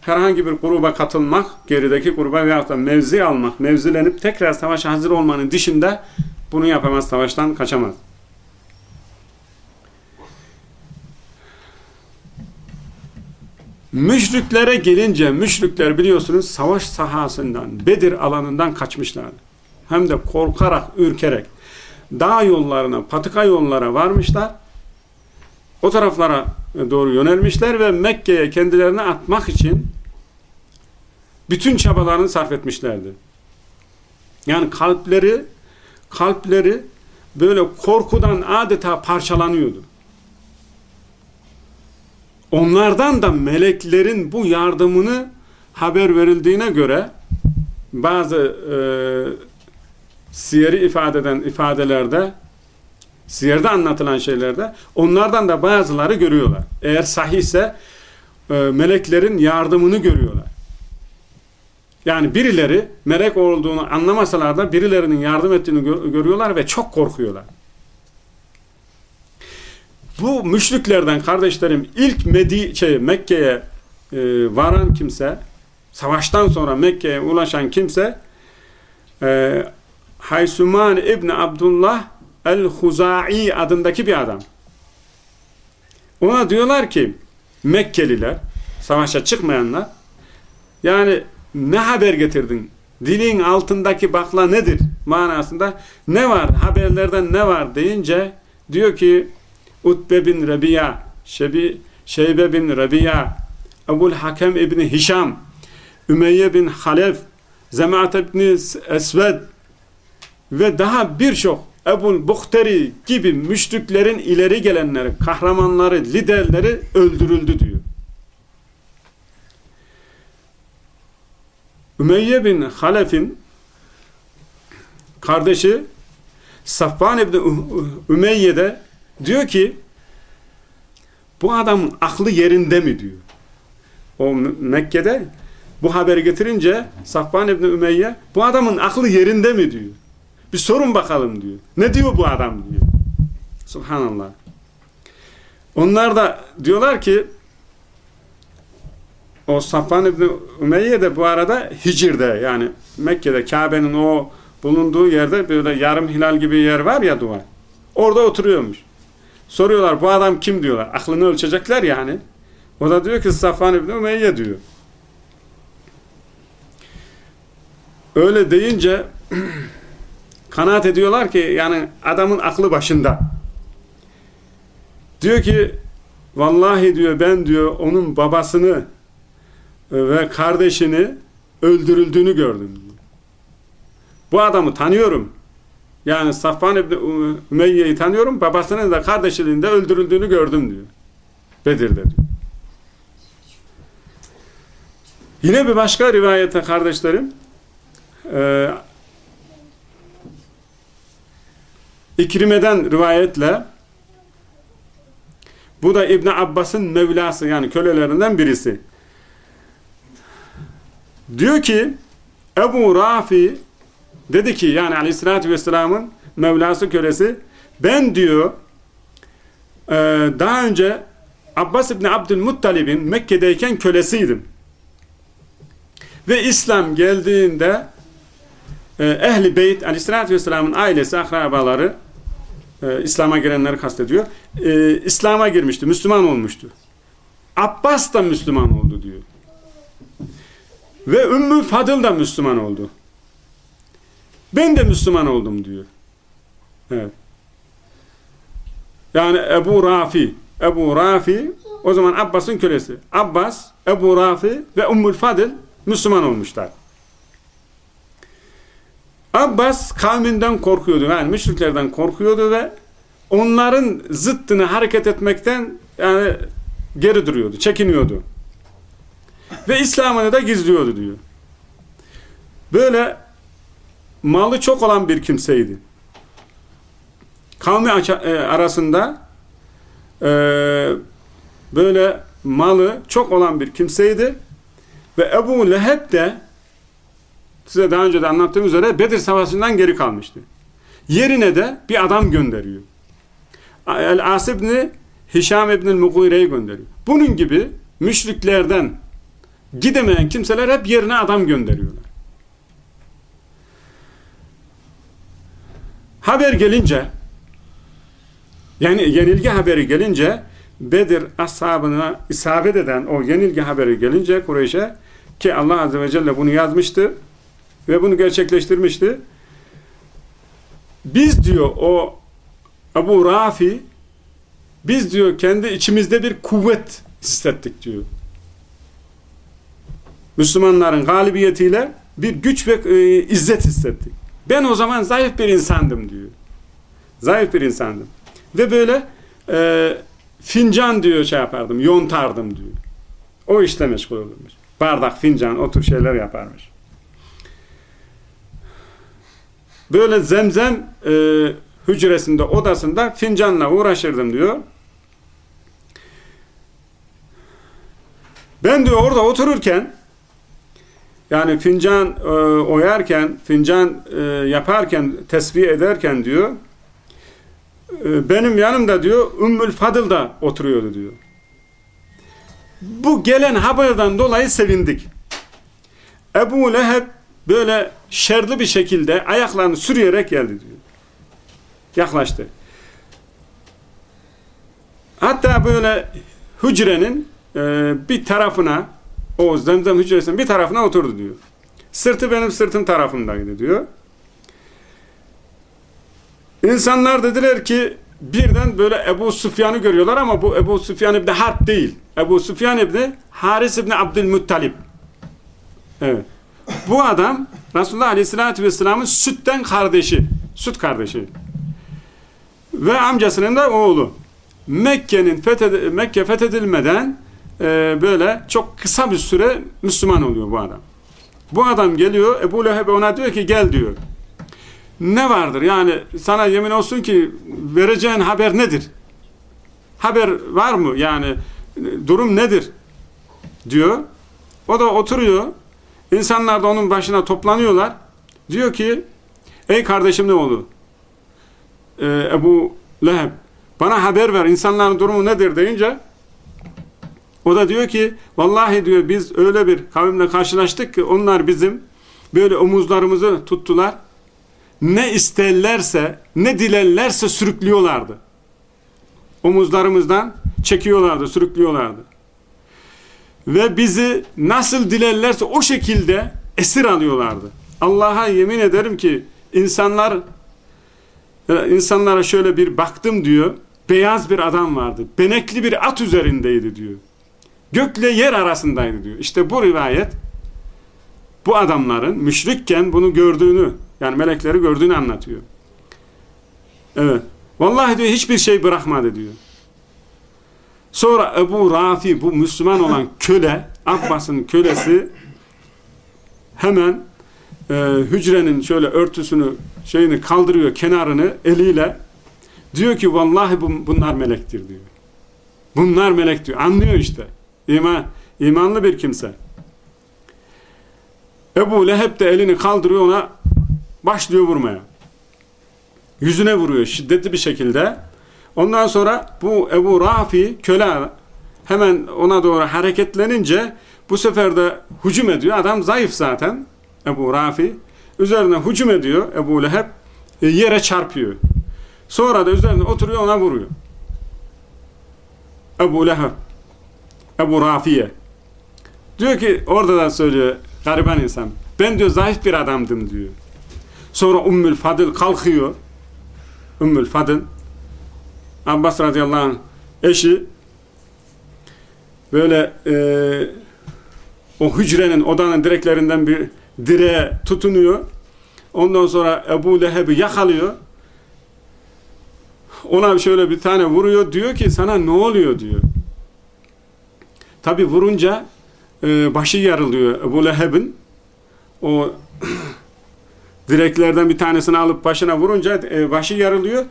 herhangi bir gruba katılmak, gerideki gruba veyahut da mevzi almak, mevzilenip tekrar savaşa hazır olmanın dışında bunu yapamaz, savaştan kaçamaz. Müşriklere gelince, müşrikler biliyorsunuz savaş sahasından, Bedir alanından kaçmışlar. Hem de korkarak, ürkerek dağ yollarına, patika yollara varmışlar. O taraflara doğru yönelmişler ve Mekke'ye kendilerini atmak için bütün çabalarını sarf etmişlerdi. Yani kalpleri kalpleri böyle korkudan adeta parçalanıyordu. Onlardan da meleklerin bu yardımını haber verildiğine göre bazı e, siyeri ifade eden ifadelerde siyerde anlatılan şeylerde onlardan da bazıları görüyorlar. Eğer sahihse e, meleklerin yardımını görüyorlar. Yani birileri melek olduğunu anlamasalar da birilerinin yardım ettiğini görüyorlar ve çok korkuyorlar. Bu müşriklerden kardeşlerim ilk Medi şey, Mekke'ye e, varan kimse, savaştan sonra Mekke'ye ulaşan kimse e, Haysuman İbni Abdullah el-Huzai adındaki bir adam. Ona diyorlar ki Mekkeliler, savaşa çıkmayanlar yani ne haber getirdin? Dilin altındaki bakla nedir? Manasında ne var? Haberlerden ne var deyince diyor ki Utbe bin Rabia, Şebi, Şeybe bin Rabia, Ebul Hakem İbni Hişam, Ümeyye bin Halef, Zemaat İbni Esved ve daha birçok Ebul Buhteri gibi müşriklerin ileri gelenleri, kahramanları, liderleri öldürüldü diyor. Ümeyye bin Halef'in kardeşi Safvan İbni Ümeyye de diyor ki bu adamın aklı yerinde mi diyor. O Mekke'de bu haberi getirince Safvan İbni Ümeyye bu adamın aklı yerinde mi diyor. Bir sorun bakalım diyor. Ne diyor bu adam diyor. Subhanallah. Onlar da diyorlar ki o Safvan İbni Ümeyye de bu arada Hicr'de yani Mekke'de Kabe'nin o bulunduğu yerde böyle yarım hilal gibi yer var ya duvar. Orada oturuyormuş. Soruyorlar bu adam kim diyorlar. Aklını ölçecekler yani. O da diyor ki Safvan İbni Ümeyye diyor. Öyle deyince kanaat ediyorlar ki yani adamın aklı başında. Diyor ki vallahi diyor ben diyor onun babasını ve kardeşini öldürüldüğünü gördüm. Bu adamı tanıyorum. Yani Safvan İbni Ümeyye'yi tanıyorum. Babasının da kardeşinin de öldürüldüğünü gördüm diyor. Bedir'de diyor. Yine bir başka rivayete kardeşlerim e, İkrime'den rivayetle bu da İbn Abbas'ın Mevlası yani kölelerinden birisi. Diyor ki Ebu Rafi dedi ki yani aleyhissalatü vesselamın Mevlası kölesi ben diyor e, daha önce Abbas İbni Abdülmuttalib'in Mekke'deyken kölesiydim. Ve İslam geldiğinde e, Ehli Beyt aleyhissalatü vesselamın ailesi, akrabaları e, İslam'a girenleri kastediyor. E, İslam'a girmişti, Müslüman olmuştu. Abbas da Müslüman oldu diyor. Ve Ümmü Fadıl da Müslüman oldu. Ben de Müslüman oldum diyor. Evet. Yani Ebu Rafi, Ebu Rafi o zaman Abbas'ın kölesi. Abbas, Ebu Rafi ve Ümmü Fadıl Müslüman olmuşlar. Abbas kavminden korkuyordu. Yani müşriklerden korkuyordu ve onların zıttını hareket etmekten yani geri duruyordu, çekiniyordu. Ve İslam'ını da gizliyordu diyor. Böyle malı çok olan bir kimseydi. Kavmi e, arasında e, böyle malı çok olan bir kimseydi ve Ebu Leheb de size daha önce de anlattığım üzere Bedir Savaşı'ndan geri kalmıştı. Yerine de bir adam gönderiyor. El-As ibni Hişam ibn-i Mugire'yi gönderiyor. Bunun gibi müşriklerden gidemeyen kimseler hep yerine adam gönderiyorlar. Haber gelince yani yenilgi haberi gelince Bedir ashabına isabet eden o yenilgi haberi gelince Kureyş'e ki Allah Azze ve Celle bunu yazmıştı ve bunu gerçekleştirmişti. Biz diyor o Abu Rafi biz diyor kendi içimizde bir kuvvet hissettik diyor. Müslümanların galibiyetiyle bir güç ve e, izzet hissettik. Ben o zaman zayıf bir insandım diyor. Zayıf bir insandım. Ve böyle e, fincan diyor şey yapardım, yontardım diyor. O işte meşgul olurmuş. Bardak, fincan, o tür şeyler yaparmış. Böyle zemzem e, hücresinde, odasında fincanla uğraşırdım diyor. Ben diyor orada otururken yani fincan e, oyarken, fincan e, yaparken, tesbih ederken diyor e, benim yanımda diyor Ümmül Fadıl da oturuyordu diyor. Bu gelen haberden dolayı sevindik. Ebu Leheb böyle şerli bir şekilde ayaklarını sürüyerek geldi diyor. yaklaştı. Hatta böyle hücrenin e, bir tarafına o zemzem hücresinin bir tarafına oturdu diyor. Sırtı benim sırtım tarafındaydı diyor. İnsanlar dediler ki birden böyle Ebu Süfyan'ı görüyorlar ama bu Ebu Süfyan İbni Harp değil. Ebu Süfyan İbni Haris İbni Abdülmuttalib. Evet. Bu adam Resulullah Aleyhisselatü Vesselam'ın sütten kardeşi. Süt kardeşi. Ve amcasının da oğlu. Mekke'nin fethed Mekke fethedilmeden e, böyle çok kısa bir süre Müslüman oluyor bu adam. Bu adam geliyor Ebu Leheb ona diyor ki gel diyor. Ne vardır yani sana yemin olsun ki vereceğin haber nedir? Haber var mı yani durum nedir? Diyor. O da oturuyor. İnsanlar da onun başına toplanıyorlar. Diyor ki ey kardeşim ne oldu? Ee, Ebu Leheb bana haber ver insanların durumu nedir deyince o da diyor ki vallahi diyor biz öyle bir kavimle karşılaştık ki onlar bizim böyle omuzlarımızı tuttular. Ne isterlerse ne dilerlerse sürüklüyorlardı. Omuzlarımızdan çekiyorlardı, sürüklüyorlardı. Ve bizi nasıl dilerlerse o şekilde esir alıyorlardı. Allah'a yemin ederim ki insanlar insanlara şöyle bir baktım diyor. Beyaz bir adam vardı. Benekli bir at üzerindeydi diyor. Gökle yer arasındaydı diyor. İşte bu rivayet bu adamların müşrikken bunu gördüğünü yani melekleri gördüğünü anlatıyor. Evet. Vallahi diyor hiçbir şey bırakmadı diyor. Sonra Ebu Rafi bu Müslüman olan köle Abbas'ın kölesi hemen e, hücrenin şöyle örtüsünü şeyini kaldırıyor kenarını eliyle diyor ki vallahi bu, bunlar melektir diyor. Bunlar melek diyor. Anlıyor işte. İman, imanlı bir kimse. Ebu Leheb de elini kaldırıyor ona başlıyor vurmaya. Yüzüne vuruyor şiddetli bir şekilde. Ondan sonra bu Ebu Rafi köle hemen ona doğru hareketlenince bu sefer de hücum ediyor. Adam zayıf zaten Ebu Rafi. Üzerine hücum ediyor Ebu Leheb. E, yere çarpıyor. Sonra da üzerine oturuyor ona vuruyor. Ebu Leheb. Ebu Rafiye. Diyor ki orada da söylüyor gariban insan. Ben diyor zayıf bir adamdım diyor. Sonra Ümmül Fadıl kalkıyor. Ümmül Fadıl Abbas radıyallahu anh eşi böyle e, o hücrenin odanın direklerinden bir direğe tutunuyor. Ondan sonra Ebu Leheb'i yakalıyor. Ona şöyle bir tane vuruyor. Diyor ki sana ne oluyor diyor. Tabi vurunca e, başı yarılıyor Ebu Leheb'in. O direklerden bir tanesini alıp başına vurunca e, başı yarılıyor.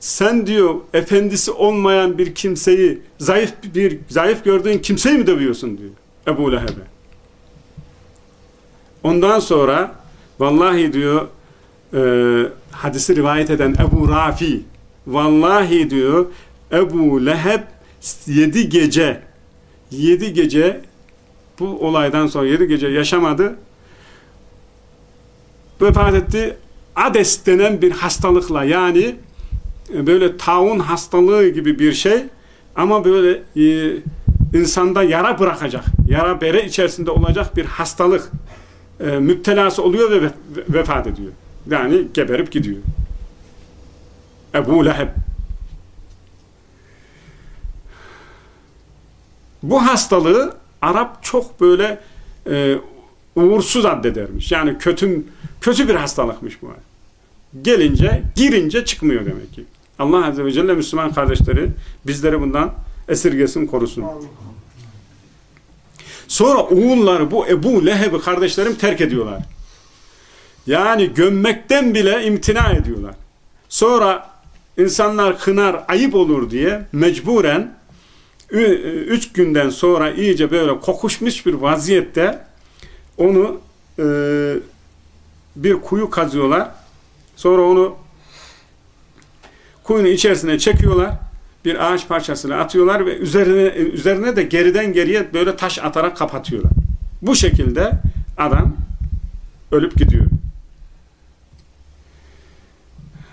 Sen diyor efendisi olmayan bir kimseyi zayıf bir zayıf gördüğün kimseyi mi dövüyorsun diyor Ebu Leheb'e. Ondan sonra vallahi diyor e, hadisi rivayet eden Ebu Rafi vallahi diyor Ebu Leheb yedi gece yedi gece bu olaydan sonra yedi gece yaşamadı vefat etti Ades denen bir hastalıkla yani böyle taun hastalığı gibi bir şey ama böyle e, insanda yara bırakacak yara bere içerisinde olacak bir hastalık e, müptelası oluyor ve vefat ediyor. Yani geberip gidiyor. Ebu Leheb bu hastalığı Arap çok böyle e, uğursuz addedermiş. Yani kötü, kötü bir hastalıkmış bu. Gelince, girince çıkmıyor demek ki. Allah Azze ve Celle Müslüman kardeşleri bizleri bundan esirgesin, korusun. Sonra oğulları bu Ebu Leheb'i kardeşlerim terk ediyorlar. Yani gömmekten bile imtina ediyorlar. Sonra insanlar kınar, ayıp olur diye mecburen üç günden sonra iyice böyle kokuşmuş bir vaziyette onu e, bir kuyu kazıyorlar. Sonra onu kuyunun içerisine çekiyorlar. Bir ağaç parçasını atıyorlar ve üzerine üzerine de geriden geriye böyle taş atarak kapatıyorlar. Bu şekilde adam ölüp gidiyor.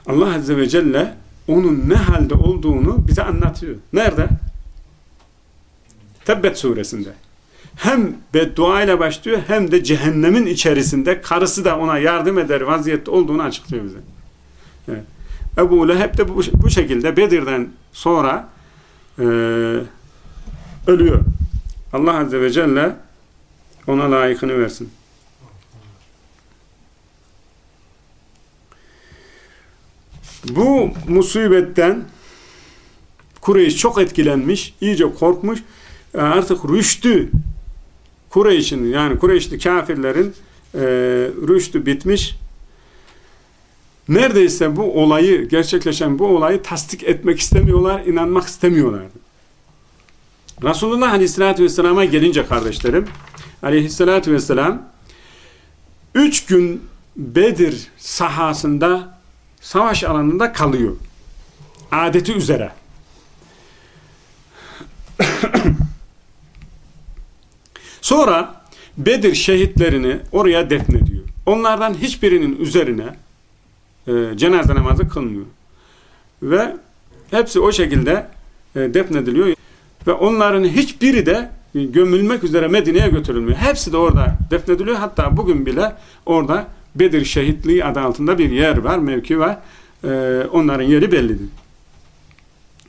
Allah Azze ve Celle onun ne halde olduğunu bize anlatıyor. Nerede? Tebbet suresinde. Hem beddua ile başlıyor hem de cehennemin içerisinde karısı da ona yardım eder vaziyette olduğunu açıklıyor bize. Evet. Ebu Leheb de bu, şekilde Bedir'den sonra e, ölüyor. Allah Azze ve Celle ona layıkını versin. Bu musibetten Kureyş çok etkilenmiş, iyice korkmuş. E, artık rüştü Kureyş'in yani Kureyşli kafirlerin e, rüştü bitmiş. Neredeyse bu olayı, gerçekleşen bu olayı tasdik etmek istemiyorlar, inanmak istemiyorlardı. Resulullah Aleyhisselatü Vesselam'a gelince kardeşlerim, Aleyhisselatü Vesselam üç gün Bedir sahasında savaş alanında kalıyor. Adeti üzere. Sonra Bedir şehitlerini oraya defnediyor. Onlardan hiçbirinin üzerine e, cenaze namazı kılmıyor. Ve hepsi o şekilde e, defnediliyor. Ve onların hiçbiri de gömülmek üzere Medine'ye götürülmüyor. Hepsi de orada defnediliyor. Hatta bugün bile orada Bedir şehitliği adı altında bir yer var, mevki var. E, onların yeri bellidir.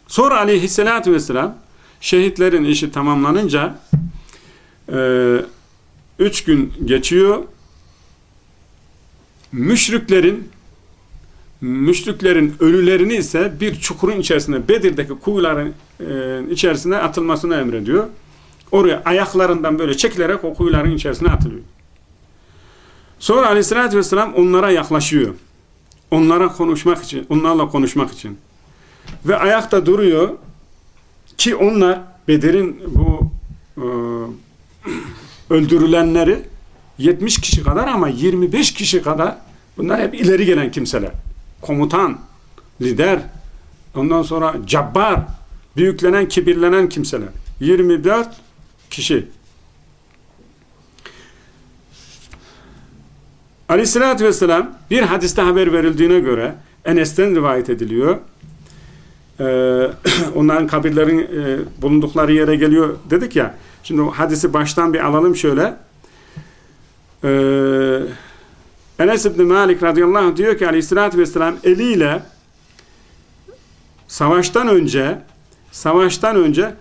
Sonra aleyhissalatü vesselam şehitlerin işi tamamlanınca e, üç gün geçiyor. Müşriklerin müşriklerin ölülerini ise bir çukurun içerisinde Bedir'deki kuyuların e, içerisine atılmasını emrediyor. Oraya ayaklarından böyle çekilerek o kuyuların içerisine atılıyor. Sonra aleyhissalatü vesselam onlara yaklaşıyor. Onlara konuşmak için, onlarla konuşmak için. Ve ayakta duruyor ki onlar Bedir'in bu e, öldürülenleri 70 kişi kadar ama 25 kişi kadar bunlar hep ileri gelen kimseler. Komutan, lider, ondan sonra cabbar, büyüklenen, kibirlenen kimseler. 24 kişi. Aleyhissalatü vesselam bir hadiste haber verildiğine göre Enes'ten rivayet ediliyor. Ee, onların kabirlerin e, bulundukları yere geliyor dedik ya. Şimdi o hadisi baştan bir alalım şöyle. Ee, Enes İbni Malik radıyallahu anh diyor ki aleyhissalatü vesselam eliyle savaştan önce savaştan önce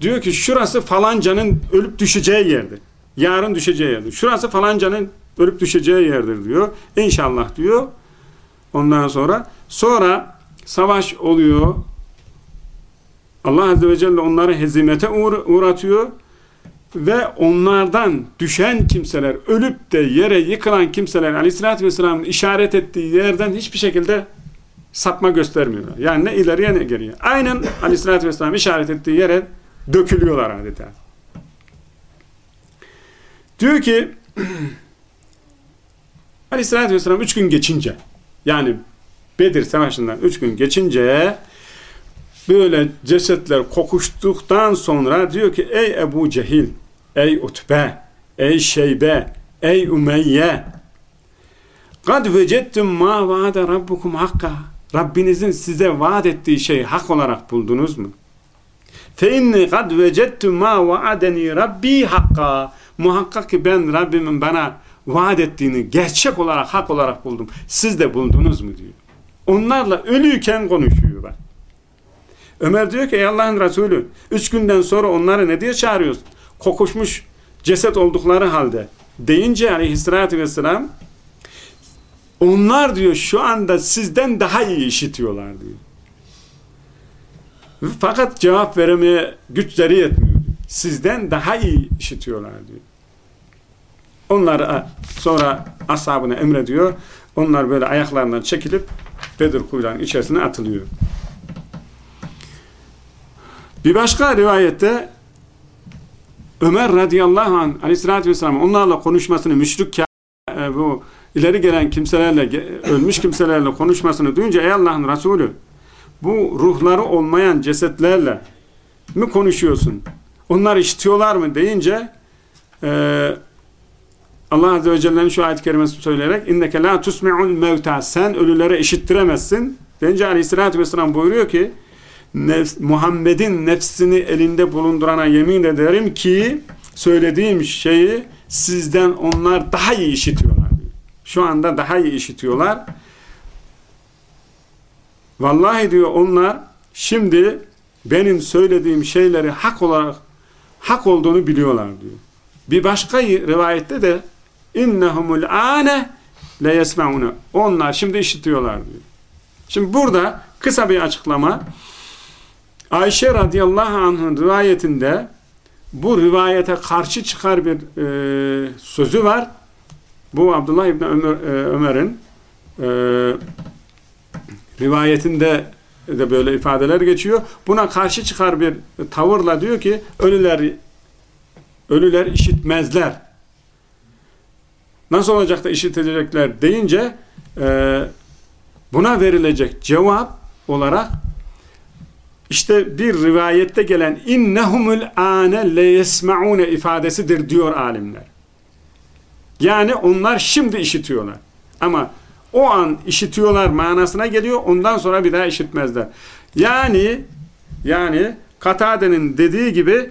diyor ki şurası falancanın ölüp düşeceği yerdir. Yarın düşeceği yerdir. Şurası falancanın ölüp düşeceği yerdir diyor. İnşallah diyor. Ondan sonra sonra savaş oluyor. Allah Azze ve Celle onları hezimete uğr uğratıyor ve onlardan düşen kimseler, ölüp de yere yıkılan kimseler Aleyhisselatü Vesselam'ın işaret ettiği yerden hiçbir şekilde sapma göstermiyorlar. Yani ne ileriye ne geriye. Aynen Aleyhisselatü Vesselam işaret ettiği yere dökülüyorlar adeta. Diyor ki Aleyhisselatü Vesselam üç gün geçince yani Bedir Savaşı'ndan üç gün geçince böyle cesetler kokuştuktan sonra diyor ki ey Ebu Cehil, ey Utbe, ey Şeybe, ey Ümeyye kad vecettum ma vaade rabbukum hakka Rabbinizin size vaat ettiği şeyi hak olarak buldunuz mu? Fe inni kad vecettum ma vaadeni rabbi hakka muhakkak ki ben Rabbimin bana vaat ettiğini gerçek olarak hak olarak buldum. Siz de buldunuz mu diyor. Onlarla ölüyken konuşuyor bak. Ömer diyor ki ey Allah'ın Resulü üç günden sonra onları ne diye çağırıyorsun? Kokuşmuş ceset oldukları halde deyince aleyhissalatü vesselam onlar diyor şu anda sizden daha iyi işitiyorlar diyor. Fakat cevap veremeye güçleri yetmiyor. Sizden daha iyi işitiyorlar diyor. Onları sonra ashabına emrediyor. Onlar böyle ayaklarından çekilip Bedir kuyularının içerisine atılıyor. Bir başka rivayette Ömer radıyallahu anh aleyhissalatü vesselam onlarla konuşmasını müşrik e, bu ileri gelen kimselerle ölmüş kimselerle konuşmasını duyunca ey Allah'ın Resulü bu ruhları olmayan cesetlerle mi konuşuyorsun? Onlar işitiyorlar mı deyince e, Allah Azze ve Celle'nin şu ayet-i kerimesini söyleyerek inneke la tusmi'ul mevta sen ölülere işittiremezsin. Deyince Aleyhisselatü Vesselam buyuruyor ki nefs, Muhammed'in nefsini elinde bulundurana yemin ederim ki söylediğim şeyi sizden onlar daha iyi işitiyorlar. Şu anda daha iyi işitiyorlar. Vallahi diyor onlar şimdi benim söylediğim şeyleri hak olarak hak olduğunu biliyorlar diyor. Bir başka rivayette de innehumul ane le yesmaune. Onlar şimdi işitiyorlar diyor. Şimdi burada kısa bir açıklama. Ayşe radıyallahu anh'ın rivayetinde bu rivayete karşı çıkar bir e, sözü var. Bu Abdullah İbni Ömer, e, Ömer'in e, rivayetinde de böyle ifadeler geçiyor. Buna karşı çıkar bir tavırla diyor ki ölüler ölüler işitmezler. Nasıl olacak da işitecekler deyince e, buna verilecek cevap olarak işte bir rivayette gelen innehumul ane le yesmaune ifadesidir diyor alimler. Yani onlar şimdi işitiyorlar. Ama o an işitiyorlar manasına geliyor. Ondan sonra bir daha işitmezler. Yani yani Katade'nin dediği gibi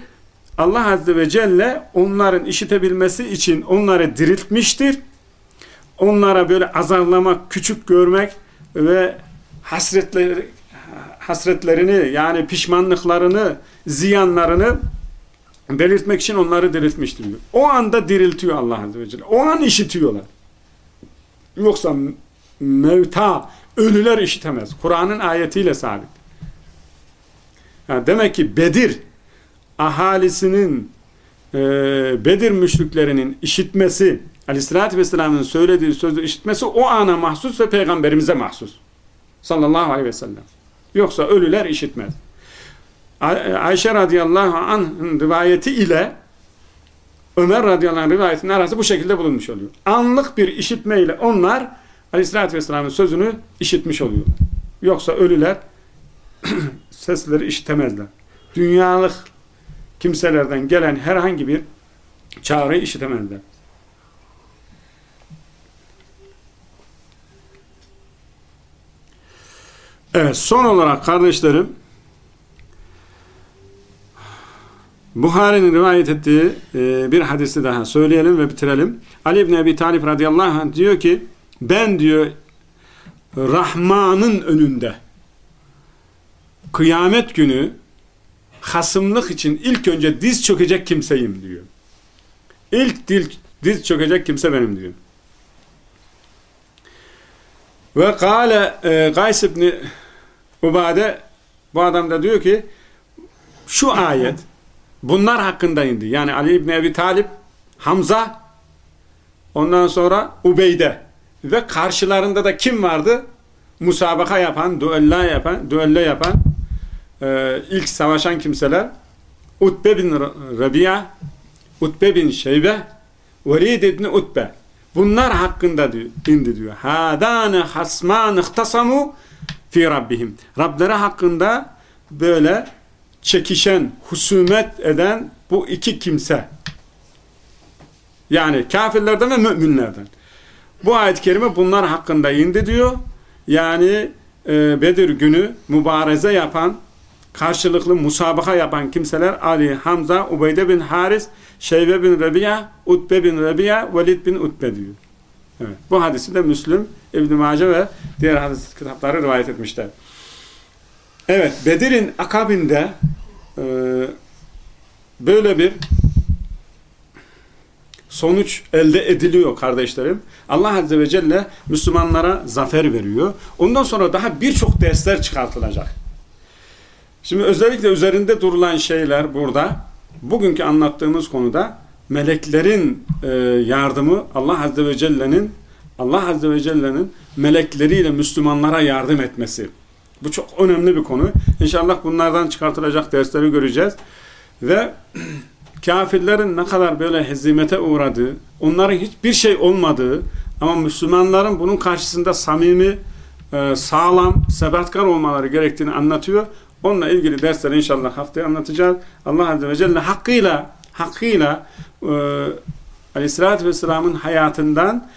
Allah Azze ve Celle onların işitebilmesi için onları diriltmiştir. Onlara böyle azarlamak, küçük görmek ve hasretleri, hasretlerini yani pişmanlıklarını, ziyanlarını belirtmek için onları diriltmiştir. O anda diriltiyor Allah Azze ve Celle. O an işitiyorlar. Yoksa mevta, ölüler işitemez. Kur'an'ın ayetiyle sabit. Yani demek ki Bedir ahalisinin e, Bedir müşriklerinin işitmesi Aleyhisselatü Vesselam'ın söylediği sözü işitmesi o ana mahsus ve peygamberimize mahsus. Sallallahu aleyhi ve sellem. Yoksa ölüler işitmez. Ayşe radıyallahu anh'ın rivayeti ile Ömer radıyallahu anh rivayetinin arası bu şekilde bulunmuş oluyor. Anlık bir işitmeyle onlar aleyhissalatü vesselamın sözünü işitmiş oluyor. Yoksa ölüler sesleri işitemezler. Dünyalık kimselerden gelen herhangi bir çağrıyı işitemezler. Evet, son olarak kardeşlerim Buhari'nin rivayet ettiği e, bir hadisi daha söyleyelim ve bitirelim. Ali İbni Ebi Talip radıyallahu anh diyor ki ben diyor Rahman'ın önünde kıyamet günü hasımlık için ilk önce diz çökecek kimseyim diyor. İlk dil, diz çökecek kimse benim diyor. Ve kâle e, Gays ibn Ubade bu adam da diyor ki şu ayet bunlar hakkında indi. Yani Ali İbni Ebi Talip, Hamza, ondan sonra Ubeyde ve karşılarında da kim vardı? Musabaka yapan, düella yapan, düelle yapan e, ilk savaşan kimseler Utbe bin Rabia, Utbe bin Şeybe, Velid ibn Utbe. Bunlar hakkında diyor, indi diyor. Hadane hasman ihtasamu fi rabbihim. Rableri hakkında böyle çekişen, husumet eden bu iki kimse. Yani kafirlerden ve müminlerden. Bu ayet-i kerime bunlar hakkında indi diyor. Yani e, Bedir günü mübareze yapan, karşılıklı musabaka yapan kimseler Ali, Hamza, Ubeyde bin Haris, Şeybe bin Rabia, Utbe bin Rabia, Velid bin Utbe diyor. Evet. Bu hadisi de Müslüm, İbn-i Mace ve diğer hadis kitapları rivayet etmişler. Evet, Bedir'in akabinde e, böyle bir sonuç elde ediliyor kardeşlerim. Allah Azze ve Celle Müslümanlara zafer veriyor. Ondan sonra daha birçok dersler çıkartılacak. Şimdi özellikle üzerinde durulan şeyler burada, bugünkü anlattığımız konuda meleklerin e, yardımı Allah Azze ve Celle'nin Allah Azze ve Celle'nin melekleriyle Müslümanlara yardım etmesi. Bu çok önemli bir konu. İnşallah bunlardan çıkartılacak dersleri göreceğiz. Ve kafirlerin ne kadar böyle hezimete uğradığı, onların hiçbir şey olmadığı ama Müslümanların bunun karşısında samimi, e, sağlam, sebatkar olmaları gerektiğini anlatıyor. Onunla ilgili dersleri inşallah haftaya anlatacağız. Allah Azze ve Celle hakkıyla hakkıyla e, Aleyhisselatü Vesselam'ın hayatından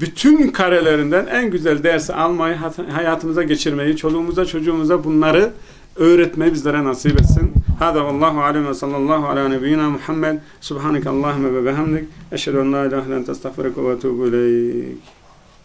bütün karelerinden en güzel dersi almayı, hayatımıza geçirmeyi, çoluğumuza, çocuğumuza bunları öğretmeyi bizlere nasip etsin. Hada vallahu alem ve sallallahu ala nebiyyina Muhammed. Subhaneke Allahümme ve behamdik. Eşhedü en la ilahe illa ente estağfiruke ve etûbü ileyk.